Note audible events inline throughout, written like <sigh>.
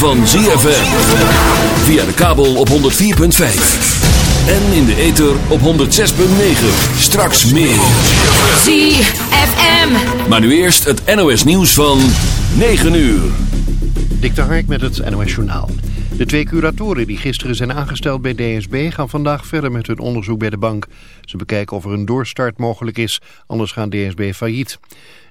van ZFM. Via de kabel op 104.5. En in de ether op 106.9. Straks meer. ZFM. Maar nu eerst het NOS nieuws van 9 uur. Dik de Hark met het NOS Journaal. De twee curatoren die gisteren zijn aangesteld bij DSB gaan vandaag verder met hun onderzoek bij de bank. Ze bekijken of er een doorstart mogelijk is, anders gaan DSB failliet.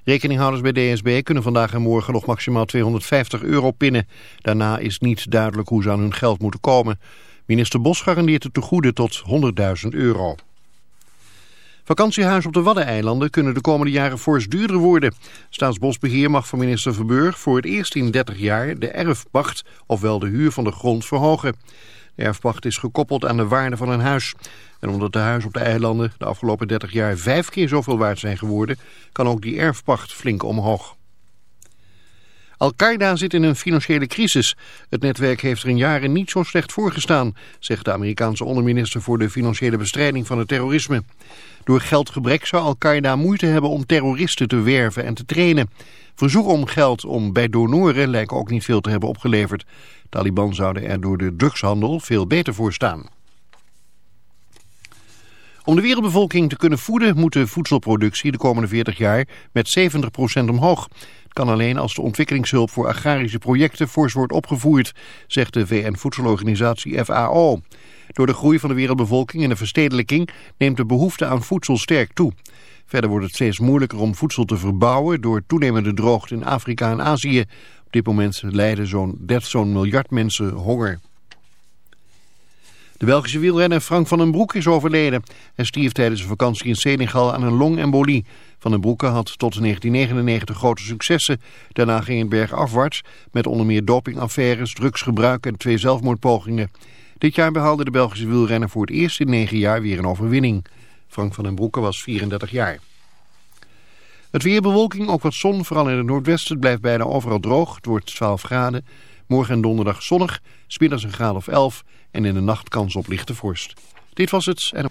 Rekeninghouders bij DSB kunnen vandaag en morgen nog maximaal 250 euro pinnen. Daarna is niet duidelijk hoe ze aan hun geld moeten komen. Minister Bos garandeert het tegoeden tot 100.000 euro. Vakantiehuizen op de Waddeneilanden kunnen de komende jaren fors duurder worden. Staatsbosbeheer mag van minister Verburg voor het eerst in 30 jaar de erfpacht, ofwel de huur van de grond, verhogen. De erfpacht is gekoppeld aan de waarde van een huis. En omdat de huizen op de eilanden de afgelopen 30 jaar vijf keer zoveel waard zijn geworden, kan ook die erfpacht flink omhoog. Al-Qaeda zit in een financiële crisis. Het netwerk heeft er in jaren niet zo slecht voorgestaan, zegt de Amerikaanse onderminister voor de financiële bestrijding van het terrorisme. Door geldgebrek zou Al-Qaeda moeite hebben om terroristen te werven en te trainen. Verzoeken om geld om bij donoren lijken ook niet veel te hebben opgeleverd. Taliban zouden er door de drugshandel veel beter voor staan. Om de wereldbevolking te kunnen voeden moet de voedselproductie de komende 40 jaar met 70% omhoog. Kan alleen als de ontwikkelingshulp voor agrarische projecten fors wordt opgevoerd, zegt de VN-voedselorganisatie FAO. Door de groei van de wereldbevolking en de verstedelijking neemt de behoefte aan voedsel sterk toe. Verder wordt het steeds moeilijker om voedsel te verbouwen door toenemende droogte in Afrika en Azië. Op dit moment lijden zo'n zo'n miljard mensen honger. De Belgische wielrenner Frank van den Broek is overleden. Hij stierf tijdens een vakantie in Senegal aan een longembolie. Van den Broeke had tot 1999 grote successen. Daarna ging het bergafwaarts met onder meer dopingaffaires, drugsgebruik en twee zelfmoordpogingen. Dit jaar behaalde de Belgische wielrenner voor het eerst in negen jaar weer een overwinning. Frank van den Broeke was 34 jaar. Het weer bewolking, ook wat zon, vooral in het noordwesten. Het blijft bijna overal droog. Het wordt 12 graden. Morgen en donderdag zonnig, smiddags een graad of 11 en in de nacht kans op lichte vorst. Dit was het. En...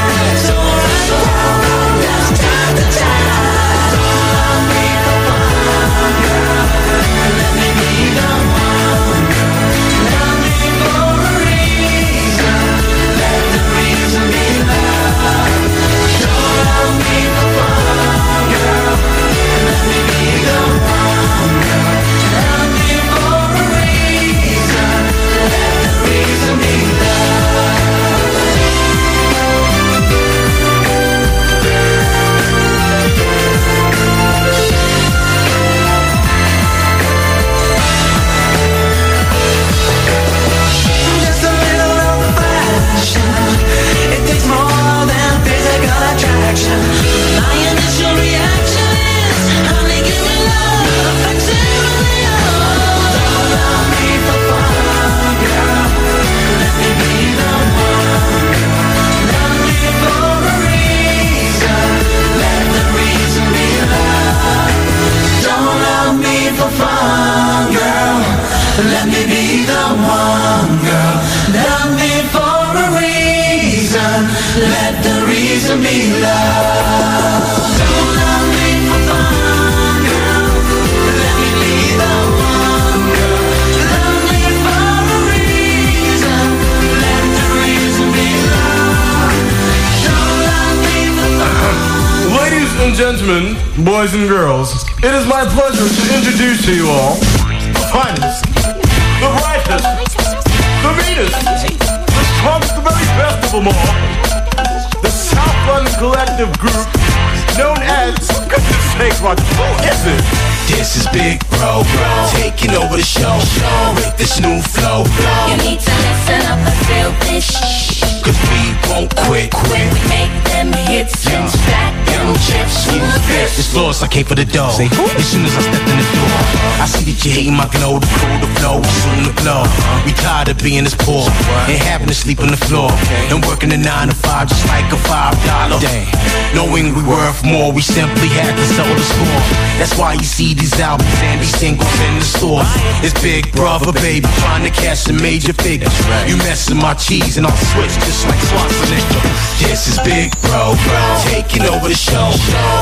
Came for the dough. As soon as I stepped in the door, I see that you hating my glow, the crew, the flow, soon to blow. We tired of being this poor and having to sleep on the floor and working a nine to five just like a five dollar. Day. Knowing we worth more, we simply had to sell the score. That's why you see these albums and these singles in the store. It's Big Brother, baby, trying to cash a major figure. You messing my cheese and I'll switch just like Schwarzenegger. This is Big Bro, bro, taking over the show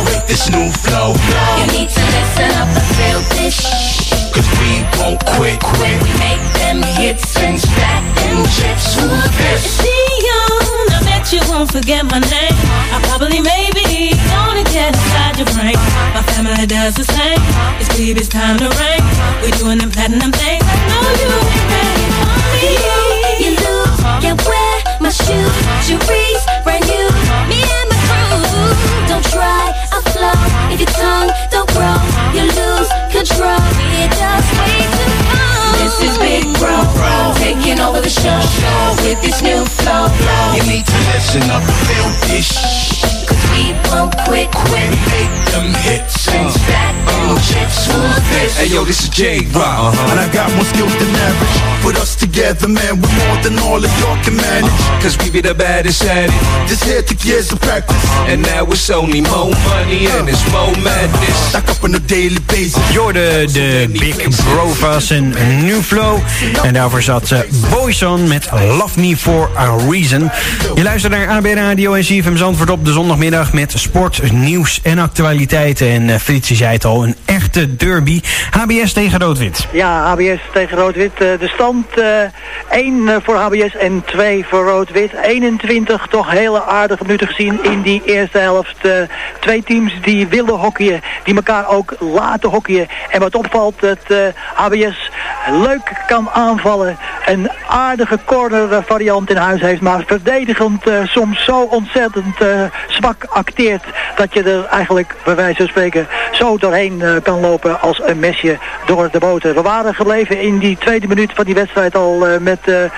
with this new flow. You need to listen up and feel this. Cause we won't quit, quit. We make them hits and stack them chips. Who's this? Dion, I bet you won't forget my name. I probably maybe gonna get inside your brain. My family does the same. It's baby's time to reign. We're doing them platinum things. I know you ain't ready for me. You lose, can't wear my shoes. Cherise, brand new. Me and my crew. Don't try, I'll flow. If your tongue don't grow, you lose control. We're just way too far. This is Big Bro, taking over the show with this new flow. You need to listen up and feel steady. Cause we won't quit, quit. Make them hits and Stack them chips, who's this? Hey yo, this is J Rock, uh-huh. And I got more skills than average. Put us together, man, we're more than all of y'all can manage. Cause we be the baddest at it. This here took years of practice. And now it's only more money and it's more madness. Stack up on a daily basis. Jorde de Big Brovas en New Flow. En daarvoor zat uh, Boyson met Love Me For A Reason. Je luistert naar AB Radio en CFM Zandvoort op de zondagmiddag met sport, nieuws en actualiteiten. En uh, Frits zei het al, een echte derby. HBS tegen Rood-Wit. Ja, HBS tegen Rood-Wit. Eh, de stand eh 1 voor HBS en 2 voor Rood-Wit. 21 toch hele aardige minuten gezien in die eerste helft. Eh, twee teams die willen hockeyen, die elkaar ook laten hockeyen. En wat opvalt, dat eh, HBS leuk kan aanvallen. Een aardige corner eh, variant in huis heeft, maar verdedigend soms zo ontzettend zwak acteert dat je er eigenlijk bij wijze van spreken zo doorheen kan lopen als een mesje door de boter. We waren gebleven in die tweede minuut van die wedstrijd al met de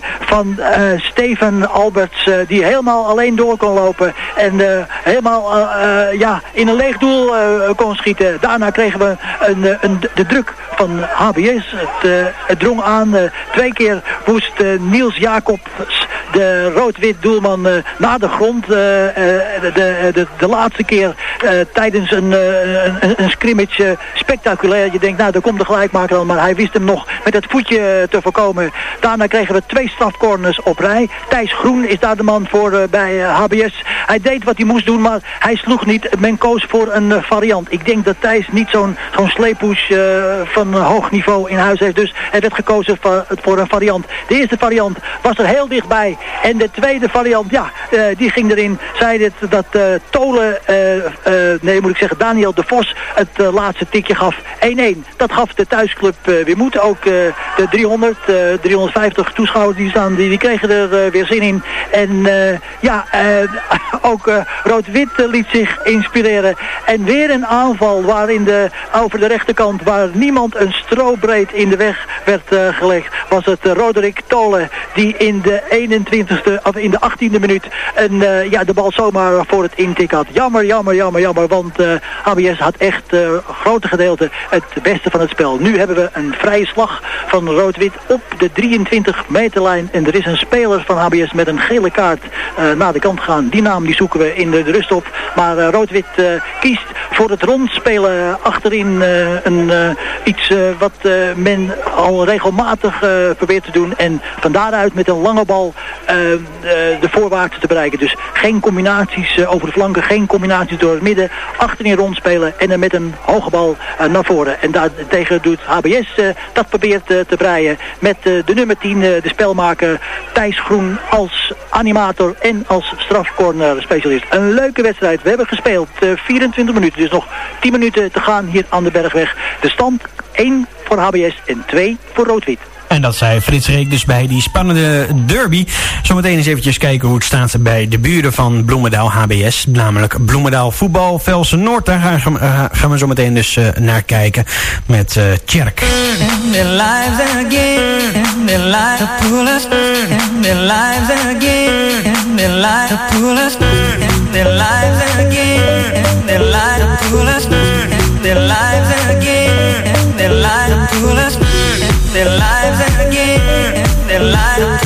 0-1 van Steven Alberts die helemaal alleen door kon en eh, helemaal eh, eh, ja, in een leeg doel kon schieten. Daarna kregen we een, een, de druk van HBS. Het, het drong aan. twee keer moest Niels Jacobs, de rood-wit doelman, eh, naar de grond. eh, eh, de, de, de, laatste keer tijdens een, een, een scrimmage spectaculair. Je denkt, nou, daar komt de gelijkmaker al. Maar hij wist hem nog met het voetje te voorkomen. Daarna kregen we twee strafcorners op rij. Thijs Groen is daar de man voor bij HBS. Hij deed wat hij moest doen, maar hij sloeg niet. Men koos voor een variant. Ik denk dat Thijs niet zo'n zo'n sleepoes van hoog niveau in huis heeft. Dus hij werd gekozen voor, voor een variant. De eerste variant was er heel dichtbij. En de tweede variant, ja, eh, die ging erin. Zei dit, dat eh Tolen, eh, nee moet ik zeggen, Daniel de Vos het laatste tikje gaf. 1-1. Dat gaf de thuisclub weer moed. Ook de 300, eh, 350 toeschouwers die staan, die, die kregen er weer zin in. En ja, <laughs> ook Rood-Wit liet zich inspireren. En weer een aanval waarin de, over de rechterkant, waar niemand een strobreed in de weg werd gelegd, was het Roderick Tolen die in de 21ste, of in de 18e minuut een, eh, ja, de bal zomaar voor het intik had. Jammer, jammer, jammer, jammer, want eh HBS had echt eh grote gedeelte het beste van het spel. Nu hebben we een vrije slag van Rood-Wit op de 23 meterlijn en er is een speler van HBS met een gele kaart eh, naar de kant gaan. Die naam die zoeken we in de, rust op, maar eh, Rood-Wit eh, kiest voor het rondspelen achterin eh, een, eh, iets eh, wat eh, men al regelmatig eh, probeert te doen. En van daaruit met een lange bal eh, de, de voorwaarts te bereiken. Dus geen combinaties eh, over de flanken, geen combinaties door het midden. Achterin rondspelen en dan met een hoge bal eh, naar voren. En daartegen doet HBS eh, dat probeert eh, te breien. Met eh, de nummer 10, eh, de spelmaker Thijs Groen als animator en als strafcorner specialist. Een leuke wedstrijd. We hebben gespeeld eh, 24 minuten. Dus nog 10 minuten te gaan hier aan de Bergweg. De stand 1 voor HBS en 2 voor Rood-Wit. En dat zei Frits Reek dus bij die spannende derby. Zometeen eens eventjes kijken hoe het staat bij de buren van Bloemendaal HBS. Namelijk Bloemendaal Voetbal, Velsen Noord. Daar gaan, uh, gaan we zo meteen dus uh, naar kijken met uh, Tjerk. Their lives again, their lives again, their lives again, and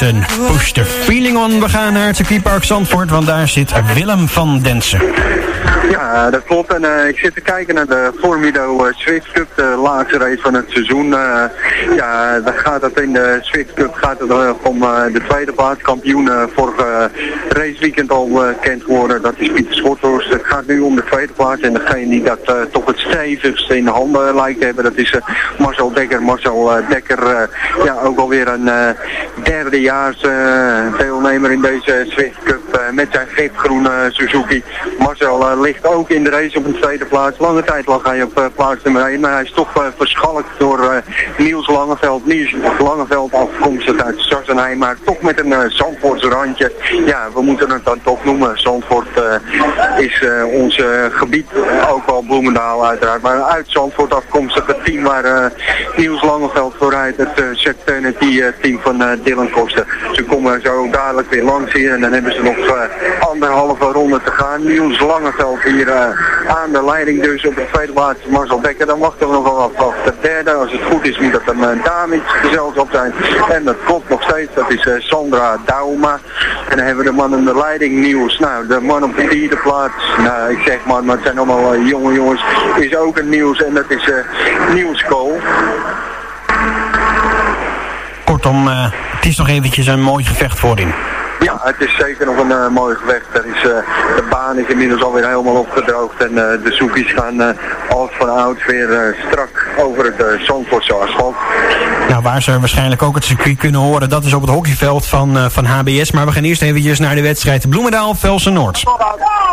En Push Feeling On. We gaan naar het circuitpark Zandvoort, want daar zit Willem van Densen. Ja, dat klopt. En eh, ik zit te kijken naar de Formido eh, Swift Cup, de laatste race van het seizoen. Eh, ja, dan gaat het in de Swift Cup gaat het om de tweede plaats. Kampioen vorige raceweekend al bekend geworden. Dat is Pieter Schothorst. Het gaat nu om de tweede plaats. En degene die dat toch het stevigste in de handen lijkt te hebben, dat is Marcel Dekker. Marcel Dekker, ja, ook alweer een derdejaars deelnemer in deze Swift Cup met zijn gifgroene Suzuki. Marcel eh, ook in de race op een tweede plaats. Lange tijd lag hij op eh, plaats nummer 1, maar hij is toch eh, verschalkt door eh, Niels Langeveld. Niels Langeveld afkomstig uit Sassenheim, maar toch met een Zandvoortse randje. Ja, we moeten het dan toch noemen. Zandvoort is ons gebied, ook wel Bloemendaal uiteraard, maar uit Zandvoort afkomstig het team waar Niels Langeveld voor rijdt, het Secternity team van Dylan Koster. Ze komen zo dadelijk weer langs hier en dan hebben ze nog anderhalve ronde te gaan. Niels Langeveld hier eh, aan de leiding dus op de tweede plaats Marcel Becker. Dan wachten we nog wel af de derde. Als het goed is moet dat een uh, dame gezelschap zijn. En dat klopt nog steeds, dat is eh, Sandra Dauma. En dan hebben we de man in de leiding, Niels. Nou, de man op de vierde plaats, nou ik zeg man, maar het zijn allemaal eh, jonge jongens, is ook een Niels en dat is eh Niels Kool. Kortom, eh, het is nog eventjes een mooi gevecht voorin. Ja, het is zeker nog een eh, mooi gevecht. Er is, eh, de baan is inmiddels alweer helemaal opgedroogd en eh, de zoekies gaan eh als van ouds weer eh, strak over het uh, Zandvoortse asfalt. Nou, waar ze waarschijnlijk ook het circuit kunnen horen, dat is op het hockeyveld van, eh, van HBS. Maar we gaan eerst eventjes naar de wedstrijd Bloemendaal-Velsen Noord.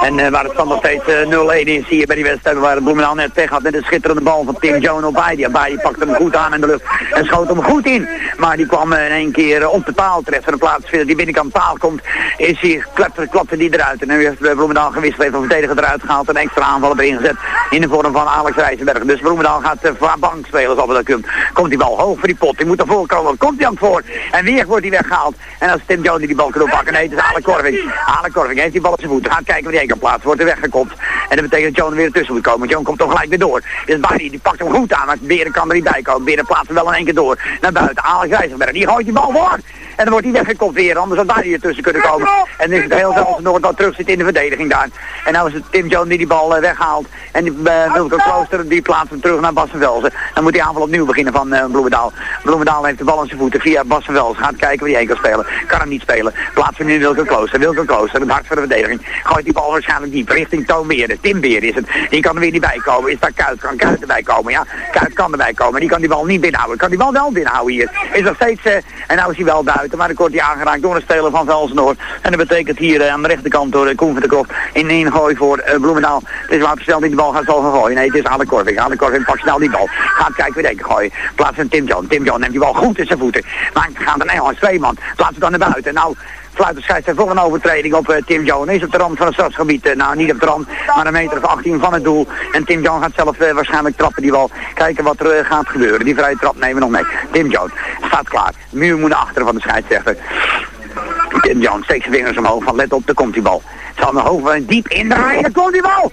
En eh, waar het stand nog steeds eh, 0-1 is, zie je bij die wedstrijd waar het Bloemendaal net weg had met een schitterende bal van Tim Joan op Baidi. Baidi pakte hem goed aan in de lucht en schoot hem goed in. Maar die kwam in één keer op de paal terecht. Van de plaatsvinder die binnenkant paal komt, is hij, klapte, klapte die eruit. En nu heeft eh, Bloemendaal gewisseld, heeft een verdediger eruit gehaald en extra aanval erin gezet in de vorm van Alex Rijzenberg. Dus Bloemendaal gaat uh, voor bank spelen, zoals dat komt. Komt die bal hoog voor die pot, die moet ervoor komen. Komt hij aan het voor en weer wordt hij weggehaald. En als Tim Joan die die bal kan oppakken, nee, het is Ale Korving. Ale Korving heeft die bal op zijn voeten. Gaat kijken waar heen kan plaatsen. Wordt er weggekopt. En dat betekent dat er weer tussen moet komen. Want komt toch gelijk weer door. Dus Barry die pakt hem goed aan. Maar Beren kan er niet bij komen. Beren plaatst wel in één keer door. Naar buiten. Alex Rijzenberg. Die gooit die bal voor. En dan wordt hij weggekopt weer. Anders had Barry er tussen kunnen komen. En dan is het heel zelfs nog dat terug zit in de verdediging daar. En nou is het Tim Joan die die bal eh, weghaalt. En die, uh, Wilco Klooster die plaatst hem terug naar Bas van Velzen. Dan moet die aanval opnieuw beginnen van uh, Bloemendaal. Bloemendaal heeft de bal aan zijn voeten via Bas van Velzen. Gaat kijken waar hij heen kan spelen. Kan hem niet spelen. Plaatsen nu Wilco Klooster. Wilco Klooster, het hart voor de verdediging. Gooit die bal waarschijnlijk diep richting Toon Beren. Tim Beren is het. Die kan er weer niet bij komen. Is daar Kuit? Kan Kuit erbij komen? Ja, Kuit kan erbij komen. Die kan die bal niet binnenhouden. Kan die bal wel binnenhouden hier. Is nog steeds, uh, en nou is hij wel Maar dan wordt hij aangeraakt door een speler van Velsen-Noord. En dat betekent hier uh, aan de rechterkant door uh, Koen van de Krocht in één gooi voor uh, Bloemendaal. Het is maar snel die de bal gaat zo gaan gooien. Nee, het is Ale Korving. Ale Korving pakt snel die bal. Gaat kijken wie denken gooien. Plaats van Tim John. Tim John neemt die bal goed in zijn voeten. Maar gaat een twee man. Plaats het dan naar buiten. Nou, fluit de scheidsrechter voor een overtreding op uh, Tim Jones. Is op de rand van het stadsgebied. Uh, nou, niet op de rand, maar een meter of 18 van het doel. En Tim Jones gaat zelf uh, waarschijnlijk trappen die bal. Kijken wat er gaat gebeuren. Die vrije trap nemen we nog mee. Tim Jones staat klaar. Muur moet naar achteren van de scheidsrechter. Jones steekt zijn vingers omhoog van let op, daar komt die bal. Zal mijn hoofd diep indraaien, daar komt die bal.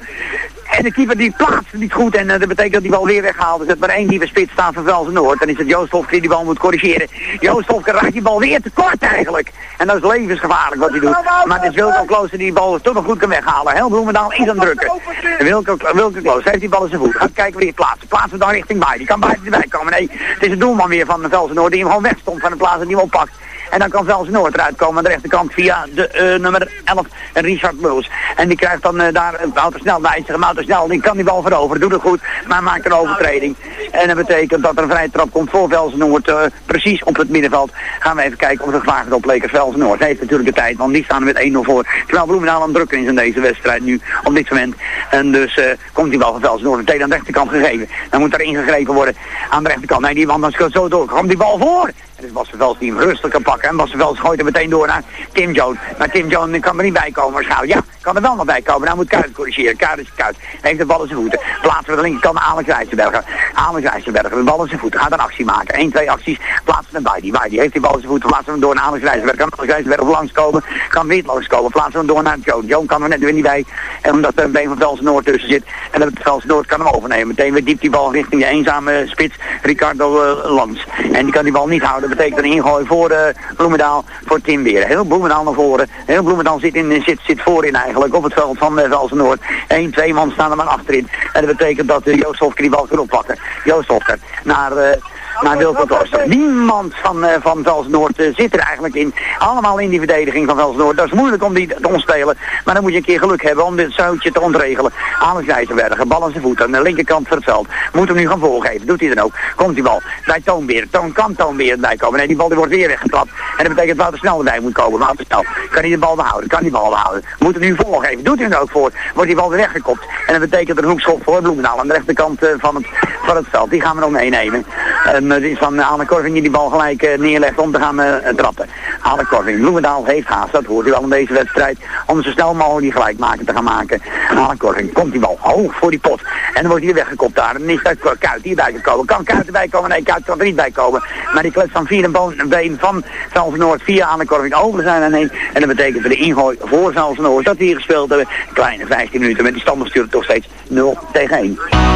En de keeper die plaatst niet goed en eh, dat betekent dat die bal weer weggehaald is. Er maar één diepe spits staan van Velsen Noord. Dan is het Joost Hofker die die bal moet corrigeren. Joost Hofker raakt die bal weer te kort eigenlijk. En dat is levensgevaarlijk wat hij doet. Maar het is Wilco Kloos die die bal toch nog goed kan weghalen. Heel Bloemendaal is aan het drukken. En Wilco, Wilco heeft die bal in zijn voet. Gaat kijken wie het plaatsen. Plaatsen dan richting bij. Die kan buiten erbij komen. Nee, het is de doelman weer van Velsen Noord die hem gewoon wegstond van de plaats en die hem oppakt. En dan kan Velsen Noord eruit komen aan de rechterkant via de eh, nummer 11, Richard Muls. En die krijgt dan eh, daar een Wouter Snel bij zich. Wouter Snel, die kan die bal veroveren, doet het goed, maar maakt een overtreding. En dat betekent dat er een vrije trap komt voor Velsen Noord, eh, precies op het middenveld. Gaan we even kijken of het gevaar gaat opleken. Velsen Noord heeft natuurlijk de tijd, want die staan er met 1-0 voor. Terwijl Bloemendaal aan drukken is in deze wedstrijd nu, op dit moment. En dus eh, komt die bal van Velsen Noord meteen aan de rechterkant gegeven. Dan moet er ingegrepen worden aan de rechterkant. Nee, die man dan zo door. Komt die bal voor? Dus Bas Vels die rustig kan pakken. En Bas Vels gooit er meteen door naar Tim Jones. Maar Tim Jones kan er niet bij komen waarschijnlijk. Ja, kan er wel nog bij komen. Dan moet Kuit corrigeren. Kuit is Kuit. Heeft de bal in zijn voeten. Plaatsen we de linkerkant Alex Rijsselberger. Alex Rijsselberger, de bal in zijn voeten. Gaat een actie maken. 1, 2 acties. Plaatsen hem bij die. Bij die heeft die bal in zijn voeten. Plaatsen hem door naar Alex Rijsselberger. Kan Alex Rijsselberger langskomen. Kan weer langskomen. Plaatsen we hem door naar Joan. Joan kan er net weer niet bij. En omdat er een been van Velsen Noord tussen zit. En dat Velsen Noord kan hem overnemen. Meteen weer diep die bal richting de eenzame spits. Ricardo uh, Lans. En die kan die bal niet houden. Dat betekent een ingooi voor uh, Bloemendaal. Voor Tim weer. Heel Bloemendaal naar voren. Heel Bloemendaal zit, in, zit, zit voorin eigenlijk. Op het veld van uh, Velsen Noord. Eén, twee man staan er maar achterin. En dat betekent dat uh, Joost Hofker die bal kan oppakken. Joost Hofker naar... Naar Wilco Klooster. Niemand van, uh, van Vels Noord uh, zit er eigenlijk in. Allemaal in die verdediging van Vels Noord. Dat is moeilijk om die te ontspelen. Maar dan moet je een keer geluk hebben om dit zoutje te ontregelen. Alex Rijzenbergen, bal aan zijn voet aan de linkerkant van het veld. Moet hem nu gaan voorgeven. Doet hij dan ook. Komt die bal bij Toonbeer. Toon kan Toonbeer bij komen. Nee, die bal die wordt weer weggeklapt. En dat betekent Wouter Snel erbij moet komen. Wouter Snel kan hij de bal behouden. Kan die bal behouden. Moet hem nu voorgeven. Doet hij er ook voor. Wordt die bal weer weggekopt. En dat betekent een hoekschop voor Bloemendaal aan de rechterkant uh, van, het, van het veld. Die gaan we nog meenemen. Van Anne Korving die die bal gelijk uh, neerlegt om te gaan trappen. Anne Korving, Bloemendaal heeft haast, dat hoort u al in deze wedstrijd, om zo snel mogelijk die gelijkmaker te gaan maken. Anne Korving, komt die bal hoog voor die pot. En dan wordt hij weer weggekopt daar. En is dat Kuit hierbij gekomen. Kan Kuit erbij komen? Nee, Kuit kan er niet bij komen. Maar die klets van vier een been van Velsen Noord via Anne Korving over zijn aan heen. En dat betekent de ingooi voor Velsen Noord dat we hier gespeeld hebben. Kleine 15 minuten met die stand stuurt toch steeds 0 tegen 1.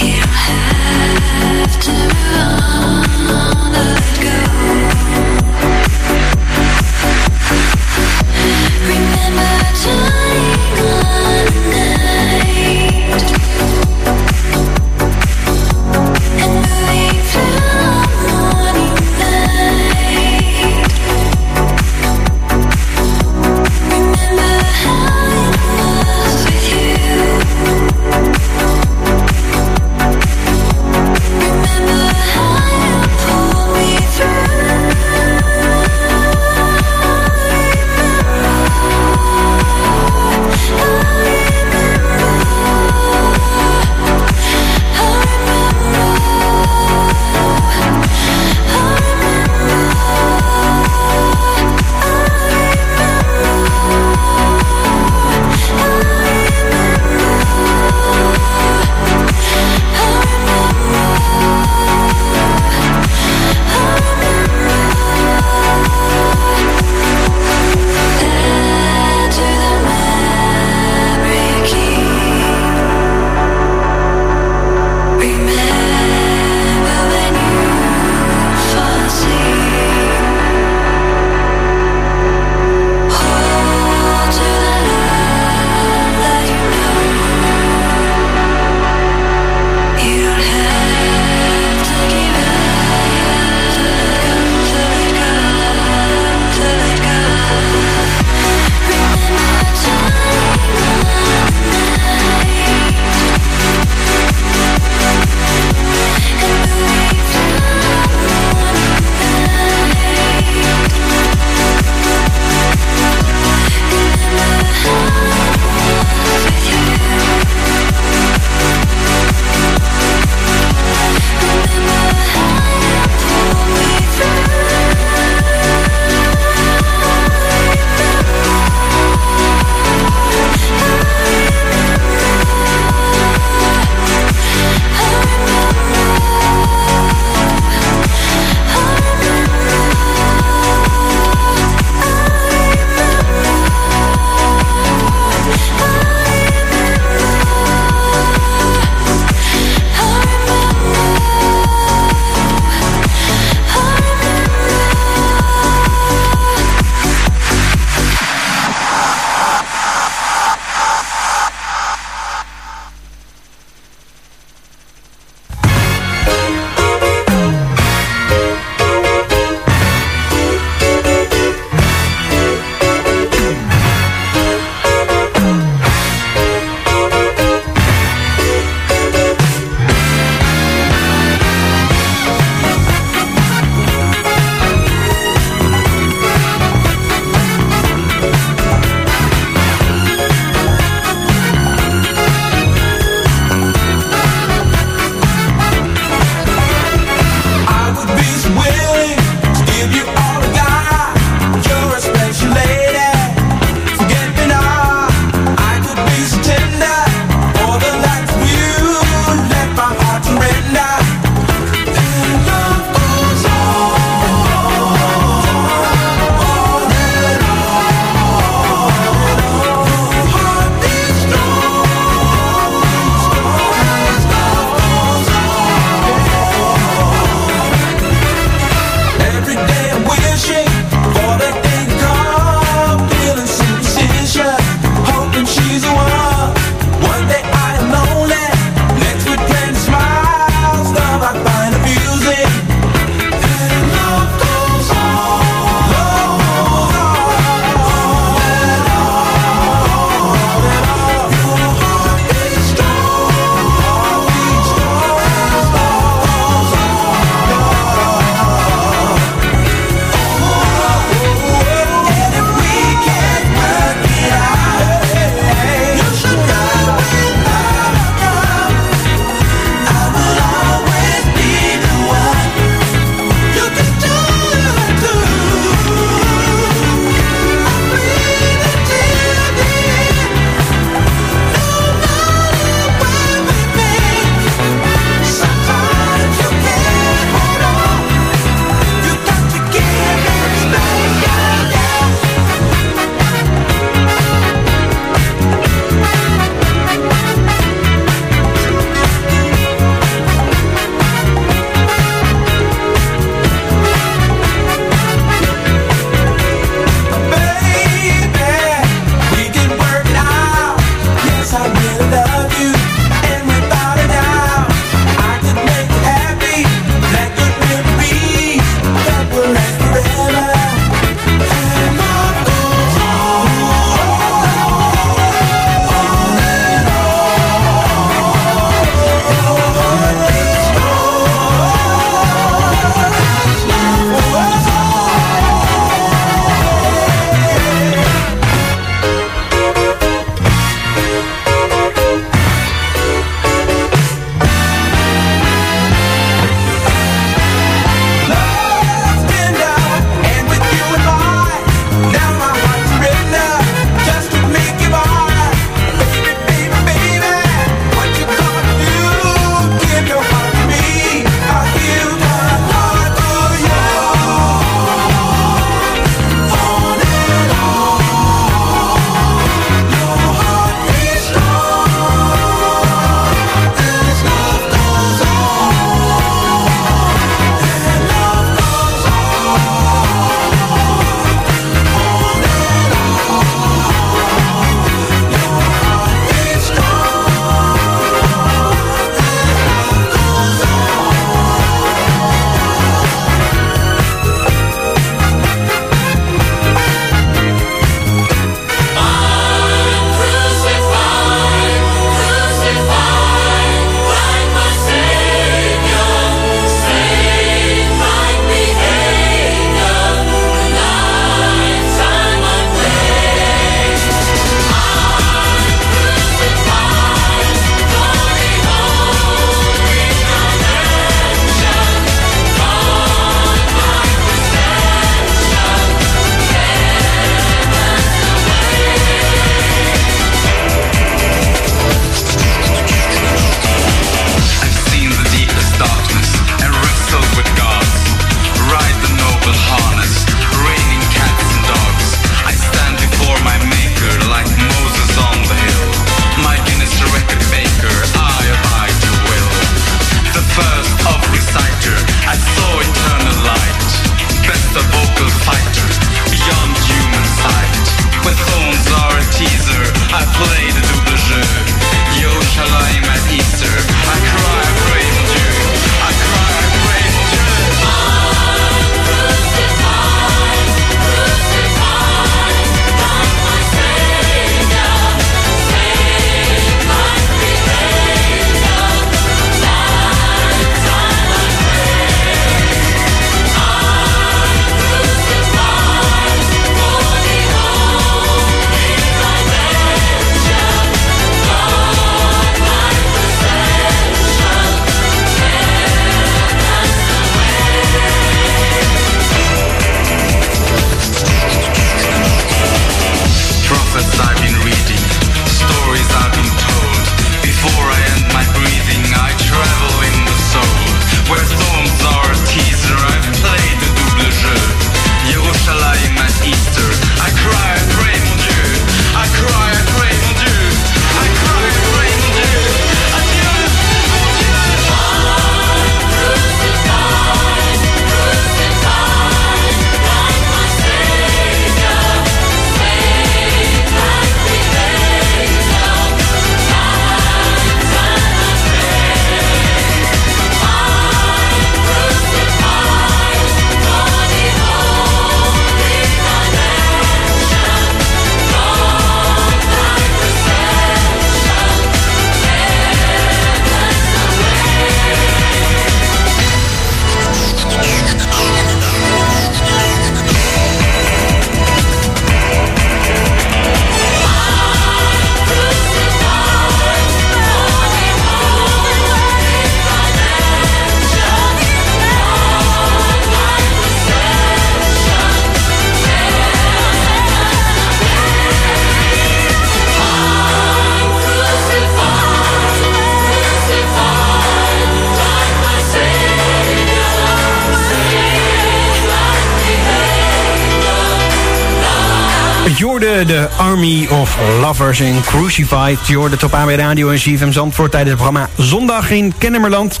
De Army of Lovers in Crucified. Jorde top AB Radio en CFM Zandvoort tijdens het programma Zondag in Kennemerland.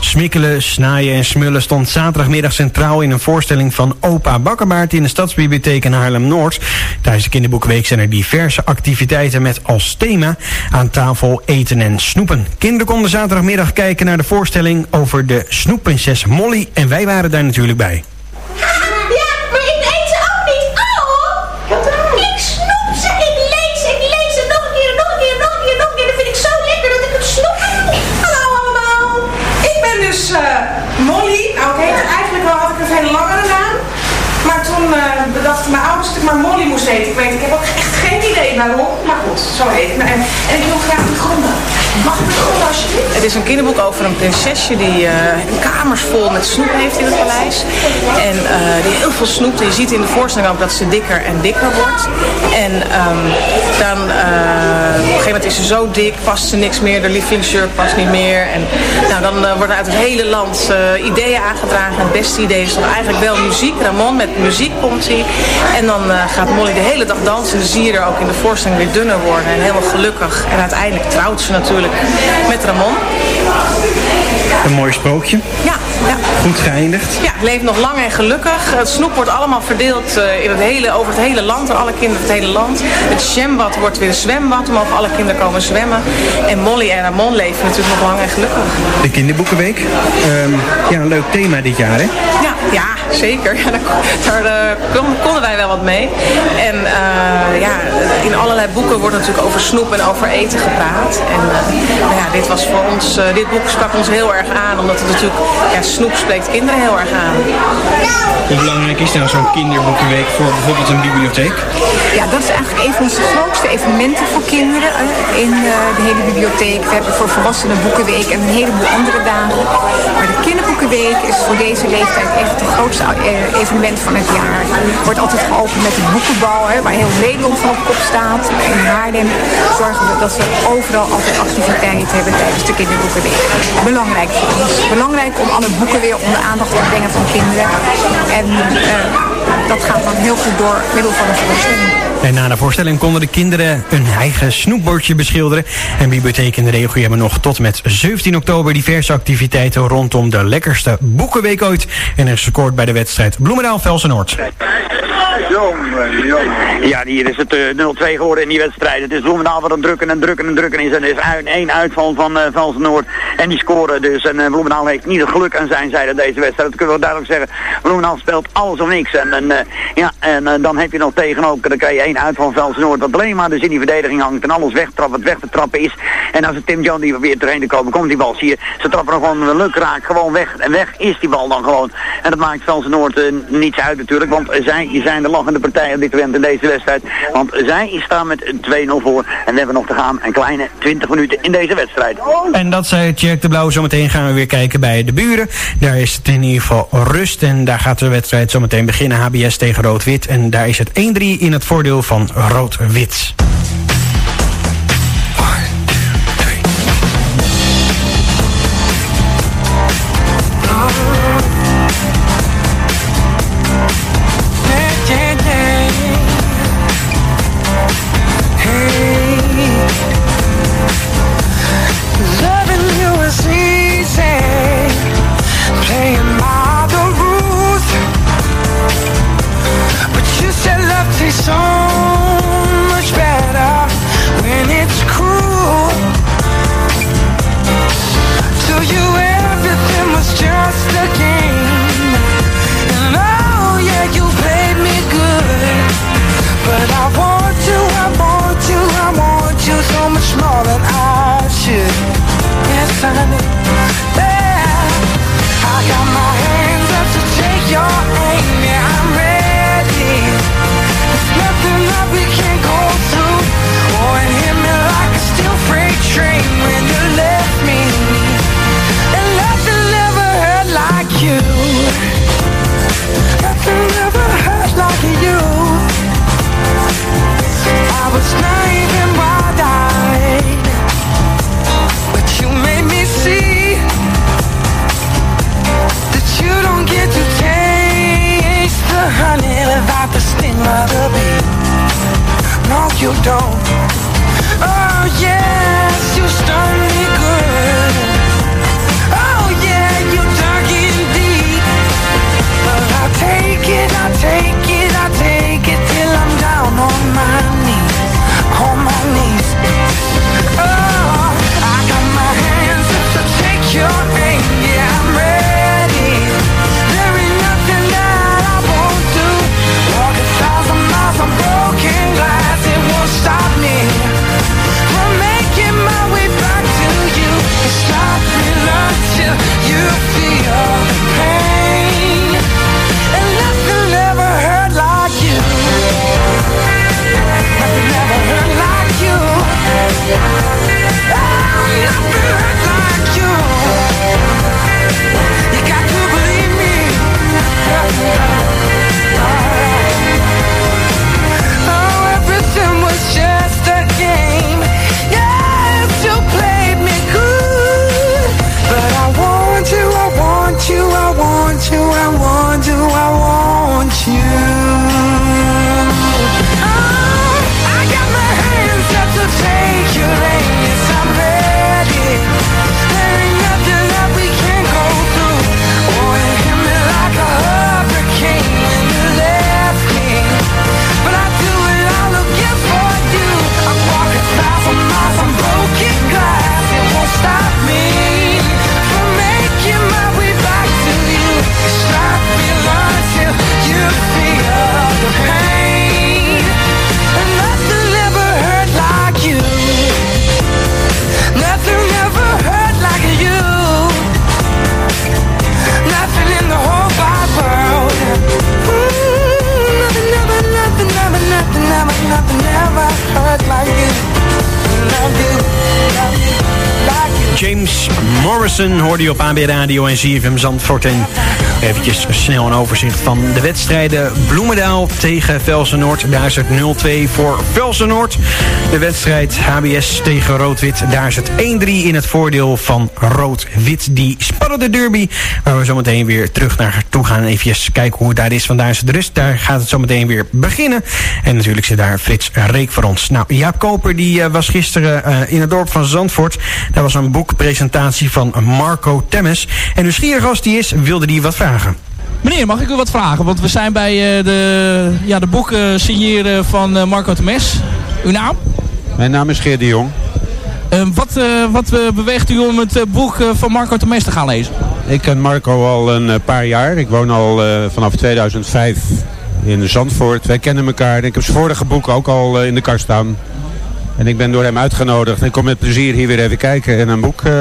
Smikkelen, snaaien en smullen stond zaterdagmiddag centraal in een voorstelling van Opa Bakkerbaard in de Stadsbibliotheek in Haarlem-Noord. Tijdens de kinderboekenweek zijn er diverse activiteiten met als thema aan tafel eten en snoepen. Kinderen konden zaterdagmiddag kijken naar de voorstelling over de snoepprinses Molly en wij waren daar natuurlijk bij. Een kinderboek over een prinsesje die eh, kamers vol met snoep heeft in het paleis. En eh, die heel veel snoept. En je ziet in de voorstelling ook dat ze dikker en dikker wordt. En ehm, dan eh, op een gegeven moment is ze zo dik, past ze niks meer. De lievelingsshirt past niet meer. En nou, dan worden uit het hele land ideeën aangedragen. En het beste idee is toch eigenlijk wel muziek. Ramon met muziek komt hij. En dan gaat Molly de hele dag dansen. En dan zie je er ook in de voorstelling weer dunner worden. En helemaal gelukkig. En uiteindelijk trouwt ze natuurlijk met Ramon. Een mooi sprookje. Ja, ja. Goed geëindigd. Ja, het leeft nog lang en gelukkig. Het snoep wordt allemaal verdeeld eh, in het hele, over het hele land, door alle kinderen het hele land. Het zwembad wordt weer een zwembad, er mogen alle kinderen komen zwemmen. En Molly en Ramon leven natuurlijk nog lang en gelukkig. De kinderboekenweek. Ehm, ja, een leuk thema dit jaar hè? Ja, ja zeker. Ja, daar daar eh, kon- konden wij wel wat mee. En eh, ja, in allerlei boeken wordt natuurlijk over snoep en over eten gepraat. En eh, nou ja, dit was voor ons, dit boek sprak ons heel erg aan, omdat het natuurlijk, ja, snoep spreekt kinderen heel erg aan. Hoe belangrijk is nou zo'n kinderboekenweek voor bijvoorbeeld een bibliotheek? Ja, dat is eigenlijk een van onze grootste evenementen voor kinderen in de hele bibliotheek. We hebben voor volwassenen boekenweek en een heleboel andere dagen. Maar de kinderboekenweek is voor deze leeftijd echt het grootste evenement van het jaar. Wordt altijd geopend met een boekenbal, hè, waar heel Nederland van op kop staat. In Haarlem zorgen we dat we overal altijd activiteiten hebben tijdens de kinderboekenweek. Belangrijk voor ons. Belangrijk om alle boeken weer onder aandacht te brengen van kinderen. En eh, dat gaat dan heel goed door middel van een voorstelling. En na de voorstelling konden de kinderen een eigen snoepbordje beschilderen. En bibliotheken in de regio hebben nog tot met 17 oktober diverse activiteiten rondom de lekkerste boekenweek ooit. En er is gescoord bij de wedstrijd Bloemendaal Velsen Noord. Ja, hier is het eh, 0-2 geworden in die wedstrijd. Het is Bloemendaal wat een drukken en drukken en drukken is. En er is uit, één uitval van uh, Velsen Noord. En die scoren dus. En eh, Bloemendaal heeft niet het geluk aan zijn zijde deze wedstrijd. Dat kunnen we duidelijk zeggen. Bloemendaal speelt alles of niks. En, en, eh, ja, en eh, dan heb je nog tegen ook, dan krijg je één uit van Velsen Noord. Wat alleen maar dus in die verdediging hangt. En alles wegtrapt wat weg te trappen is. En als het Tim John die probeert erheen te komen, komt die bal. Zie je, ze trappen er gewoon lukraak gewoon weg. En weg is die bal dan gewoon. En dat maakt Velsen Noord eh, niets uit natuurlijk. Want zij zijn de lachende partij op dit moment in deze wedstrijd. Want zij staan met 2-0 voor. En we hebben nog te gaan een kleine 20 minuten in deze wedstrijd. En dat zei Jack de Blauw. Zometeen gaan we weer kijken bij de buren. Daar is het in ieder geval rust. En daar gaat de wedstrijd zometeen beginnen. HBS tegen Rood-Wit. En daar is het 1-3 in het voordeel van Rood-Wit. Morrison hoorde je op AB Radio en ZFM Zandvoort. En eventjes snel een overzicht van de wedstrijden. Bloemendaal tegen Velsen Noord. Daar is het 0-2 voor Velsen Noord. De wedstrijd HBS tegen Rood-Wit. Daar is het 1-3 in het voordeel van Rood-Wit. Die spannende derby. Waar we zometeen weer terug naar toe gaan. Even kijken hoe het daar is. Want daar is het rust. Daar gaat het zometeen weer beginnen. En natuurlijk zit daar Frits Reek voor ons. Nou, Jaap Koper die eh, was gisteren eh, in het dorp van Zandvoort. Daar was een boekpresentatie van Marco Temmes. En nieuwsgierig als die is, wilde die wat vragen. Meneer, mag ik u wat vragen? Want we zijn bij eh, de, ja, de boeken signeren van eh, Marco Temes. Uw naam? Mijn naam is Geert de Jong. Eh, wat eh, wat beweegt u om het boek van Marco Temes te gaan lezen? Ik ken Marco al een paar jaar. Ik woon al eh, vanaf 2005 in Zandvoort. Wij kennen elkaar. Ik heb zijn vorige boek ook al in de kast staan. En ik ben door hem uitgenodigd. Ik kom met plezier hier weer even kijken en een boek eh,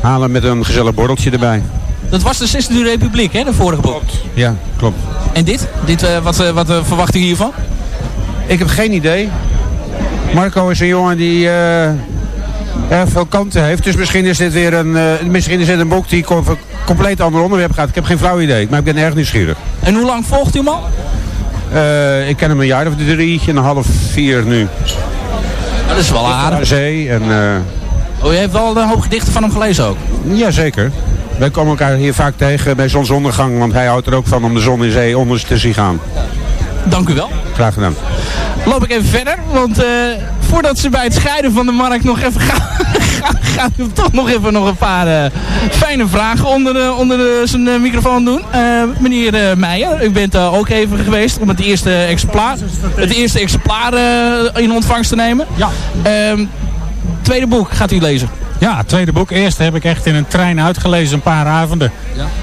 halen met een gezellig borreltje erbij. Dat was de 16e Republiek, hè, de vorige boek. Ja, klopt. En dit? dit eh, wat eh, wat eh, verwacht u hiervan? Ik heb geen idee. Marco is een jongen die erg veel kanten heeft. Dus misschien is dit weer een, misschien is dit een boek die een compleet ander onderwerp gaat. Ik heb geen flauw idee, maar ik ben erg nieuwsgierig. En hoe lang volgt u hem al? Ik ken hem een jaar of drie en een half, vier nu. Dat is wel aardig. Zee en... Oh, je heeft wel een hoop gedichten van hem gelezen ook? Jazeker. Wij komen elkaar hier vaak tegen bij zonsondergang, want hij houdt er ook van om de zon in zee onder te zien gaan. Dank u wel. Graag gedaan. Loop ik even verder, want eh, voordat ze bij het scheiden van de markt nog even gaan, <laughs> gaan, gaan we toch nog even nog een paar eh, fijne vragen onder, de, onder de, zijn eh, microfoon doen. Eh, meneer Meijer, u bent eh, ook even geweest om het eerste exemplaar, het eerste exemplaar in ontvangst te nemen. Ja. tweede boek gaat u lezen. Ja, het tweede boek. Eerst heb ik echt in een trein uitgelezen een paar avonden.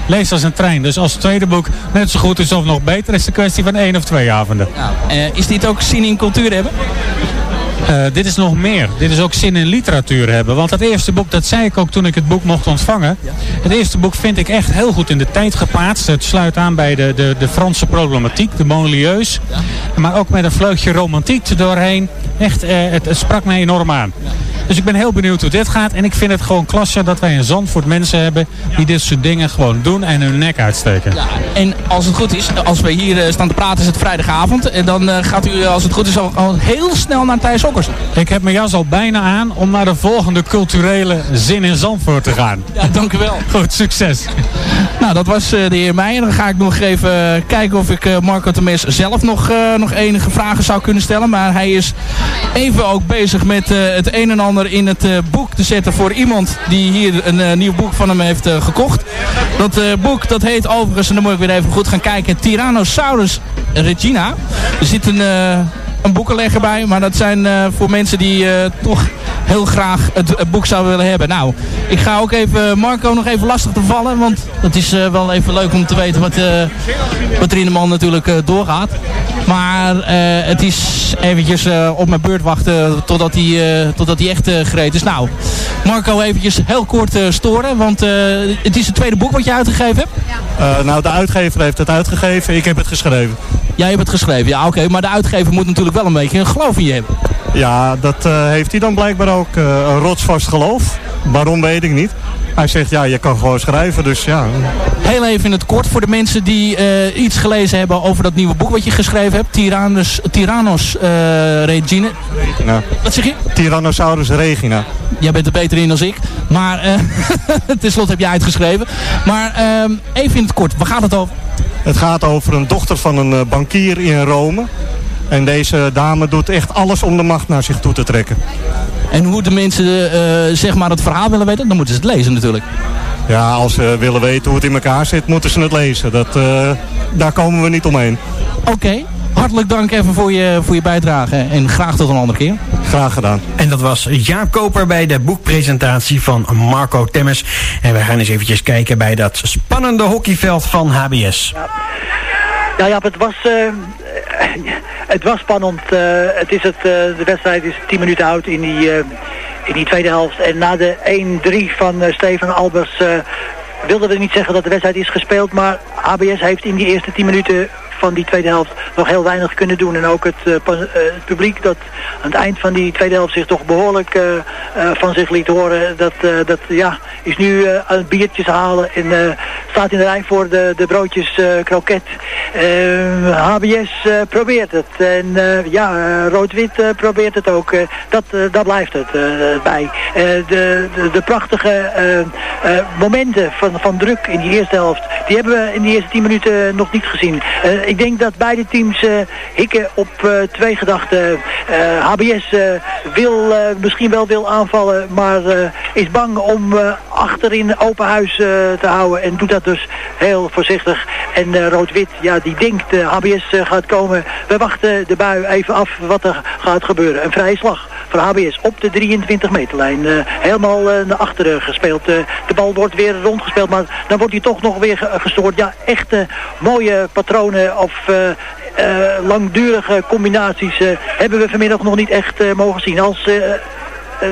Lees als een trein. Dus als het tweede boek net zo goed is of nog beter, is het een kwestie van één of twee avonden. Eh, is dit ook zin in cultuur hebben? Eh, dit is nog meer. Dit is ook zin in literatuur hebben. Want het eerste boek, dat zei ik ook toen ik het boek mocht ontvangen. Het eerste boek vind ik echt heel goed in de tijd geplaatst. Het sluit aan bij de, de, de Franse problematiek, de monolieus. Maar ook met een vleugje romantiek er doorheen. Echt, eh, het, het sprak mij enorm aan. Dus ik ben heel benieuwd hoe dit gaat. En ik vind het gewoon klasse dat wij in Zandvoort mensen hebben die dit soort dingen gewoon doen en hun nek uitsteken. En als het goed is, als we hier eh, staan te praten is het vrijdagavond. En dan eh, gaat u, als het goed is, al, heel snel naar Thijs Okkers. Ik heb mijn jas al bijna aan om naar de volgende culturele zin in Zandvoort te gaan. Ja, dank u wel. <laughs> Goed, succes. Nou, dat was eh, de heer Meijer. Dan ga ik nog even eh, kijken of ik eh, Marco Temes zelf nog, eh, nog enige vragen zou kunnen stellen. Maar hij is even ook bezig met eh, het een en ander in het eh, boek te zetten voor iemand die hier een eh, nieuw boek van hem heeft eh, gekocht. Dat boek dat heet overigens, en dan moet ik weer even goed gaan kijken, Tyrannosaurus Regina. Er zit een, een boekenlegger bij, maar dat zijn voor mensen die toch heel graag het, boek zouden willen hebben. Nou, ik ga ook even Marco nog even lastig te vallen, want het is wel even leuk om te weten wat, wat er in de man natuurlijk doorgaat. Maar eh, het is eventjes eh, op mijn beurt wachten totdat hij, eh, totdat hij echt uh, gereed is. Nou, Marco eventjes heel kort storen, want het is het tweede boek wat je uitgegeven hebt. Nou, de uitgever heeft het uitgegeven, ik heb het geschreven. Jij hebt het geschreven, ja oké, maar de uitgever moet natuurlijk wel een beetje een geloof in je hebben. Ja, dat heeft hij dan blijkbaar ook. eh, een rotsvast geloof. Waarom weet ik niet. Hij zegt, ja, je kan gewoon schrijven, dus ja. Heel even in het kort voor de mensen die eh, iets gelezen hebben over dat nieuwe boek wat je geschreven hebt. Tyrannus, Tyrannos eh Regina. Regina. Wat zeg je? Tyrannosaurus Regina. Jij bent er beter in dan ik. Maar eh <laughs> tenslotte heb jij uitgeschreven. Maar ehm, even in het kort, waar gaat het over? Het gaat over een dochter van een bankier in Rome. En deze dame doet echt alles om de macht naar zich toe te trekken. En hoe de mensen eh, zeg maar het verhaal willen weten, dan moeten ze het lezen natuurlijk. Ja, als ze willen weten hoe het in elkaar zit, moeten ze het lezen. Dat, eh, daar komen we niet omheen. Oké, hartelijk dank even voor je, voor je bijdrage. En graag tot een andere keer. Graag gedaan. En dat was Jaap Koper bij de boekpresentatie van Marco Temmers. En we gaan eens eventjes kijken bij dat spannende hockeyveld van HBS. Ja, ja, het was, eh, het was spannend. Eh, het is het, eh, de wedstrijd is 10 minuten oud in die, eh, in die tweede helft. En na de 1-3 van eh, Steven Albers eh, wilden we niet zeggen dat de wedstrijd is gespeeld. Maar HBS heeft in die eerste 10 minuten van die tweede helft nog heel weinig kunnen doen. En ook het, eh, eh, het publiek dat aan het eind van die tweede helft zich toch behoorlijk eh, van zich liet horen. Dat, dat ja, is nu aan het biertjes halen en staat in de rij voor de, de broodjes kroket. HBS probeert het. En ja, Rood-Wit probeert het ook. Dat, daar blijft het bij. De, de, de prachtige momenten van, van druk in die eerste helft, die hebben we in die eerste tien minuten nog niet gezien. Ik denk dat beide teams eh, hikken op eh, twee gedachten. Eh, HBS eh, wil eh, misschien wel wil aanvallen, maar eh, is bang om eh, achterin open huis eh, te houden en doet dat dus heel voorzichtig. En eh, Rood-Wit, ja, die denkt eh, HBS eh, gaat komen. We wachten de bui even af wat er gaat gebeuren. Een vrije slag voor HBS op de 23 meterlijn. Eh, helemaal eh, naar achteren gespeeld. Eh, de bal wordt weer rondgespeeld, maar dan wordt hij toch nog weer ge- gestoord. Ja, echte mooie patronen of eh, eh, langdurige combinaties eh, hebben we vanmiddag nog niet echt mogen zien. Als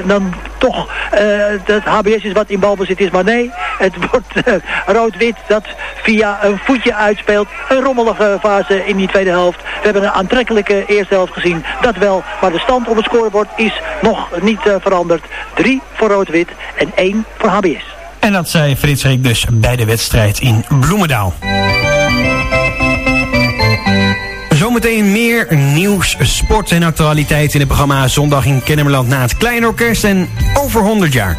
dan toch eh, dat HBS is wat in balbezit is. Maar nee, het <laughs> wordt rood-wit dat via een voetje uitspeelt. Een rommelige fase in die tweede helft. We hebben een aantrekkelijke eerste helft gezien. Dat wel, maar de stand op het scorebord is nog niet veranderd. Drie voor rood-wit en één voor HBS. En dat zei Frits dus bij de wedstrijd in Bloemendaal. Zometeen meer nieuws, sport en actualiteit in het programma Zondag in Kennemerland na het Klein Orkest en over 100 jaar.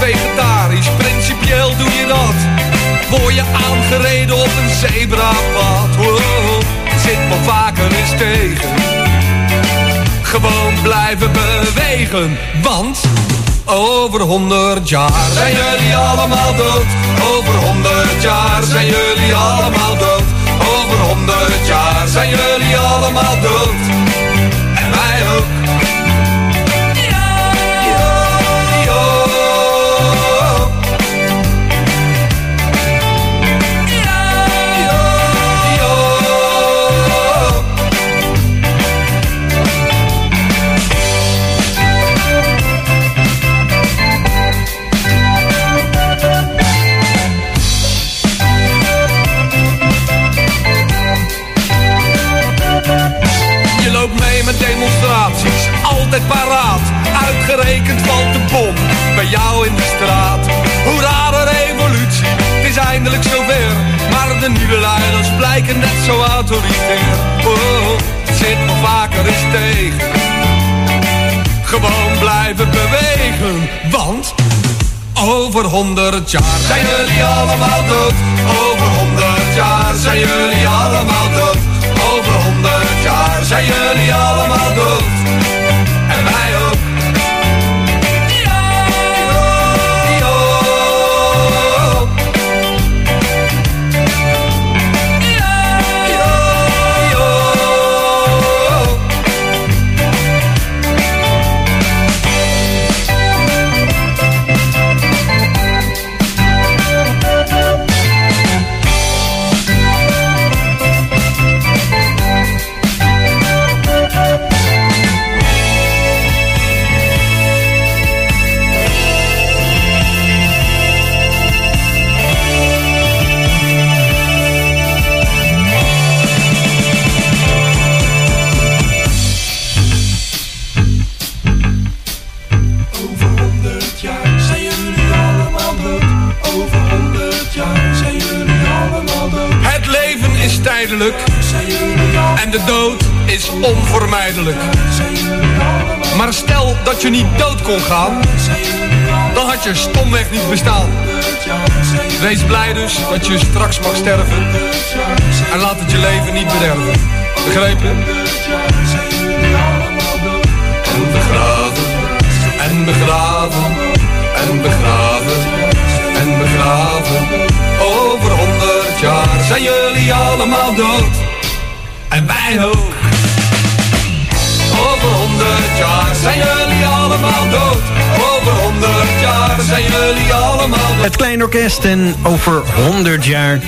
Vegetarisch, principieel doe je dat. Word je aangereden op een zebrapad. Wow, zit me vaker eens tegen. Gewoon blijven bewegen, want... Over honderd jaar zijn jullie allemaal dood. Over honderd jaar zijn jullie allemaal dood. Over honderd jaar zijn jullie allemaal dood. En wij ook. Paraat. Uitgerekend valt de bom bij jou in de straat. Hoe rare revolutie, het is eindelijk zover. Maar de nieuwe leiders blijken net zo autoritair. Oh, het zit me vaker eens tegen. Gewoon blijven bewegen, want... Over honderd jaar zijn jullie allemaal dood. Over honderd jaar zijn jullie allemaal dood. Over honderd jaar zijn jullie allemaal dood. En de dood is onvermijdelijk. Maar stel dat je niet dood kon gaan. Dan had je stomweg niet bestaan. Wees blij dus dat je straks mag sterven. En laat het je leven niet bederven. Begrepen? En begraven, en begraven, en begraven. begraven. Over honderd jaar zijn jullie allemaal dood. En wij ook. Over honderd jaar zijn jullie allemaal dood. Over honderd jaar zijn jullie allemaal dood. Het Klein Orkest en over 100 jaar.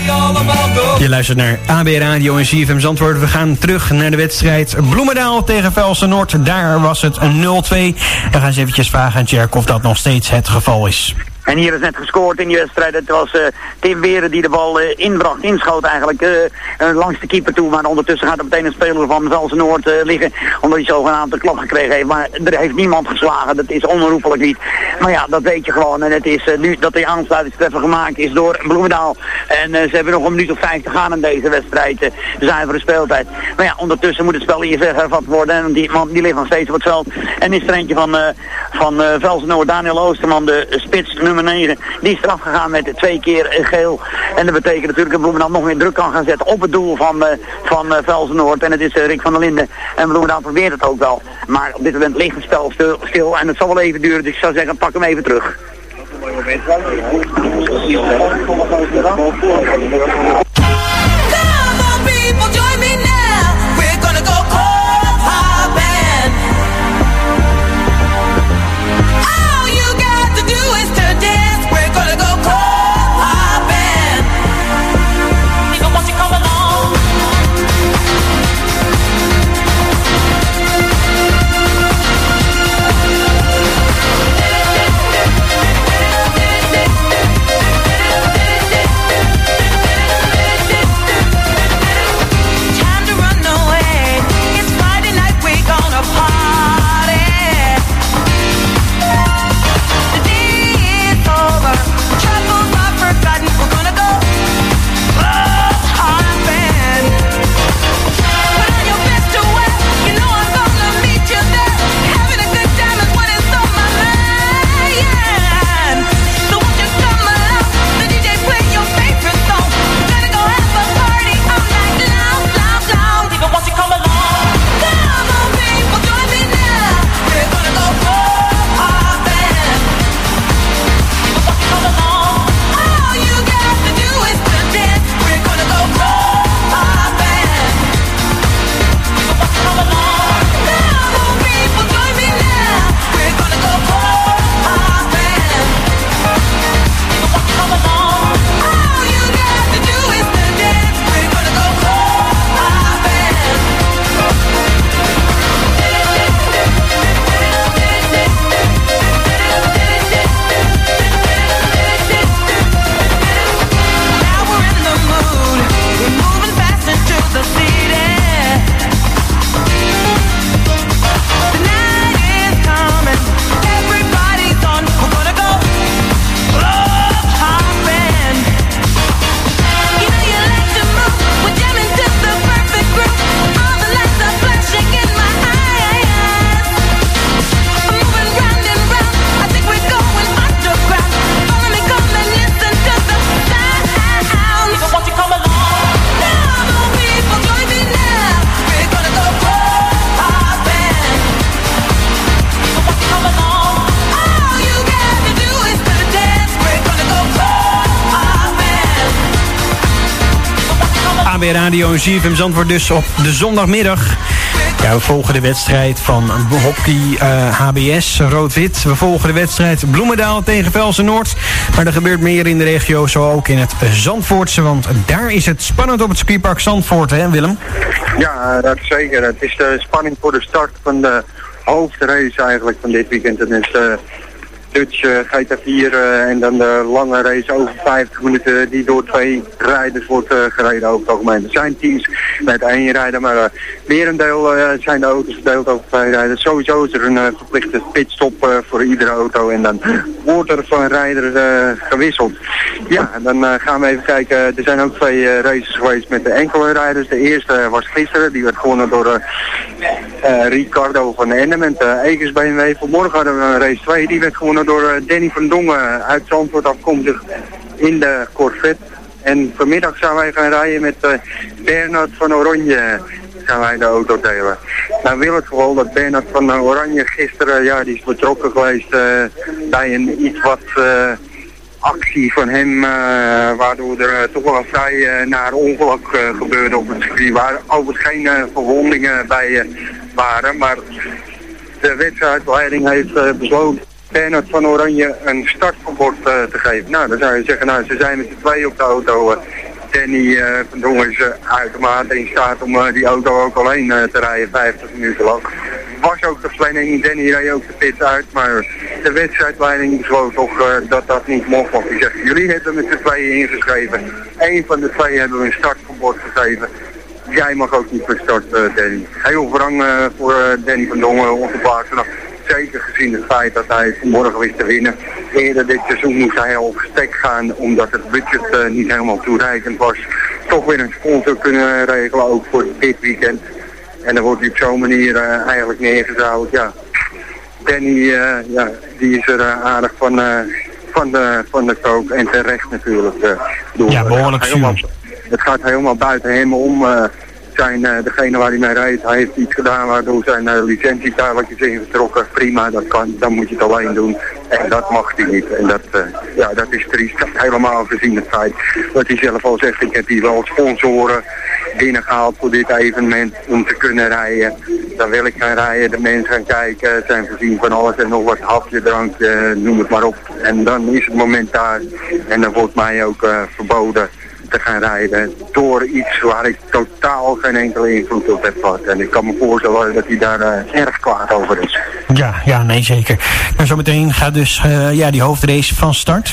Je luistert naar AB Radio en CFM Zandvoort. We gaan terug naar de wedstrijd Bloemendaal tegen Velsen Noord. Daar was het een 0-2. En we gaan eens eventjes vragen aan Tjerk of dat nog steeds het geval is. En hier is net gescoord in die wedstrijd. Het was eh, Tim Weren die de bal eh, inbracht, inschoot eigenlijk eh, langs de keeper toe. Maar ondertussen gaat er meteen een speler van Velsen Noord liggen. Omdat hij zogenaamd een klap gekregen heeft. Maar er heeft niemand geslagen. Dat is onherroepelijk niet. Maar ja, dat weet je gewoon. En het is nu dat de aansluitingstreffer gemaakt is door Bloemendaal. En ze hebben nog een minuut of vijf te gaan in deze wedstrijd. zuivere speeltijd. Maar ja, ondertussen moet het spel hier hervat worden. En die man die ligt nog steeds op het veld. En is er eentje van, van Velsen Noord, Daniel Oosterman, de spits nummer 9. Die is eraf gegaan met twee keer geel. En dat betekent natuurlijk dat Bloemendaal nog meer druk kan gaan zetten op het doel van, eh van eh, Velsen Noord. En het is eh, Rick van der Linden. En Bloemendaal probeert het ook wel. Maar op dit moment ligt het spel stil. En het zal wel even duren. Dus ik zou zeggen, pak hem even terug. ZFM Zandvoort dus op de zondagmiddag. Ja, we volgen de wedstrijd van hockey eh, HBS, rood-wit. We volgen de wedstrijd Bloemendaal tegen Velsen Noord. Maar er gebeurt meer in de regio, zo ook in het Zandvoortse. Want daar is het spannend op het circuitpark Zandvoort, hè Willem? Ja, dat zeker. Het is de spanning voor de start van de hoofdrace eigenlijk van dit weekend. En dat is de Dutch eh, GT4 eh, en dan de lange race over 50 minuten die door twee rijders wordt eh, gereden over het algemeen. Er zijn teams met één rijder, maar merendeel zijn de auto's verdeeld over twee rijders. Sowieso is er een verplichte pitstop voor iedere auto en dan wordt er van rijder gewisseld. Ja, en dan gaan we even kijken. Er zijn ook twee races geweest met de enkele rijders. De eerste was gisteren, die werd gewonnen door Ricardo van Ennem en de Egers BMW. Vanmorgen hadden we een race 2, die werd gewonnen door eh, Danny van Dongen uit Zandvoort afkomstig in de Corvette. En vanmiddag zijn wij gaan rijden met eh, Bernard van Oranje gaan wij de auto delen. Nou wil het geval dat Bernard van Oranje gisteren, ja die is betrokken geweest eh, bij een iets wat... actie van hem, waardoor er toch wel een vrij naar ongeluk gebeurde op het circuit. Waar overigens geen verwondingen bij waren, maar de wedstrijdleiding heeft besloten Bernard van Oranje een startverbod eh, te geven. Nou, dan zou je zeggen, nou, ze zijn met z'n tweeën op de auto. eh. Danny eh, van Dongen is uitermate in staat om die auto ook alleen te rijden, 50 minuten lang. Was ook de planning, Danny reed ook de pit uit, maar de wedstrijdleiding besloot toch dat dat niet mocht. Want die zegt, jullie hebben met z'n tweeën ingeschreven. Eén van de twee hebben we een startverbod gegeven. Jij mag ook niet van start, eh, Danny. Heel eh, voor Danny van Dongen, onze baas. Zeker gezien het feit dat hij vanmorgen wist te winnen. Eerder dit seizoen moest hij al op stek gaan omdat het budget eh, niet helemaal toereikend was. Toch weer een sponsor kunnen regelen, ook voor dit weekend. En dan wordt hij op zo'n manier eh, eigenlijk neergezouwd. Ja. Danny, eh, ja, die is er aardig van, van, de, van de kook en terecht natuurlijk. door. Ja, behoorlijk Het gaat helemaal buiten hem om. Eh, zijn, eh, degene waar hij mee rijdt, hij heeft iets gedaan waardoor zijn uh, licentie tijdelijk is ingetrokken. Prima, dat kan, dan moet je het alleen doen. En dat mag hij niet. En dat, eh, ja, dat is triest. Helemaal gezien het feit dat hij zelf al zegt, ik heb hier wel sponsoren binnengehaald voor dit evenement om te kunnen rijden. Dan wil ik gaan rijden, de mensen gaan kijken, zijn voorzien van alles en nog wat hapje, drankje, noem het maar op. En dan is het moment daar en dan wordt mij ook eh, verboden te gaan rijden door iets waar ik totaal geen enkele invloed op heb gehad. En ik kan me voorstellen dat hij daar eh, erg kwaad over is. Ja, ja, nee, zeker. Nou, zometeen gaat dus eh, ja, die hoofdrace van start.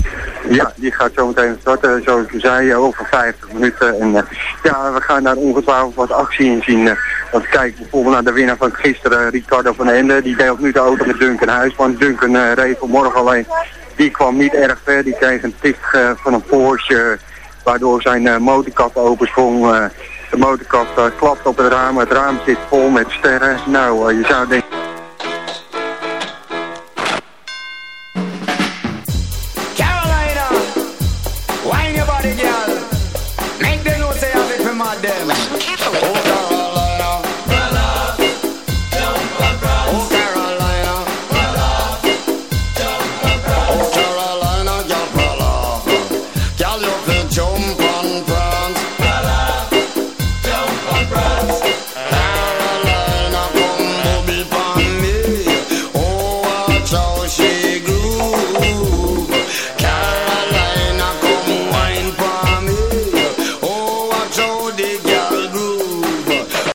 Ja, die gaat zo meteen starten, zoals ik zei, over 50 minuten. En eh, ja, we gaan daar ongetwijfeld wat actie in zien. want kijk bijvoorbeeld naar de winnaar van gisteren, Ricardo van Ende. Die deelt nu de auto met Duncan Huis. Want Duncan reed vanmorgen alleen. Die kwam niet erg ver. Die kreeg een eh, van een Porsche. Waardoor zijn eh, motorkap opensprong. Eh, de motorkap eh, klapt op het raam. Het raam zit vol met sterren. Nou, je zou denken... Carolina, wine your body, girl. Make them know say I've been from.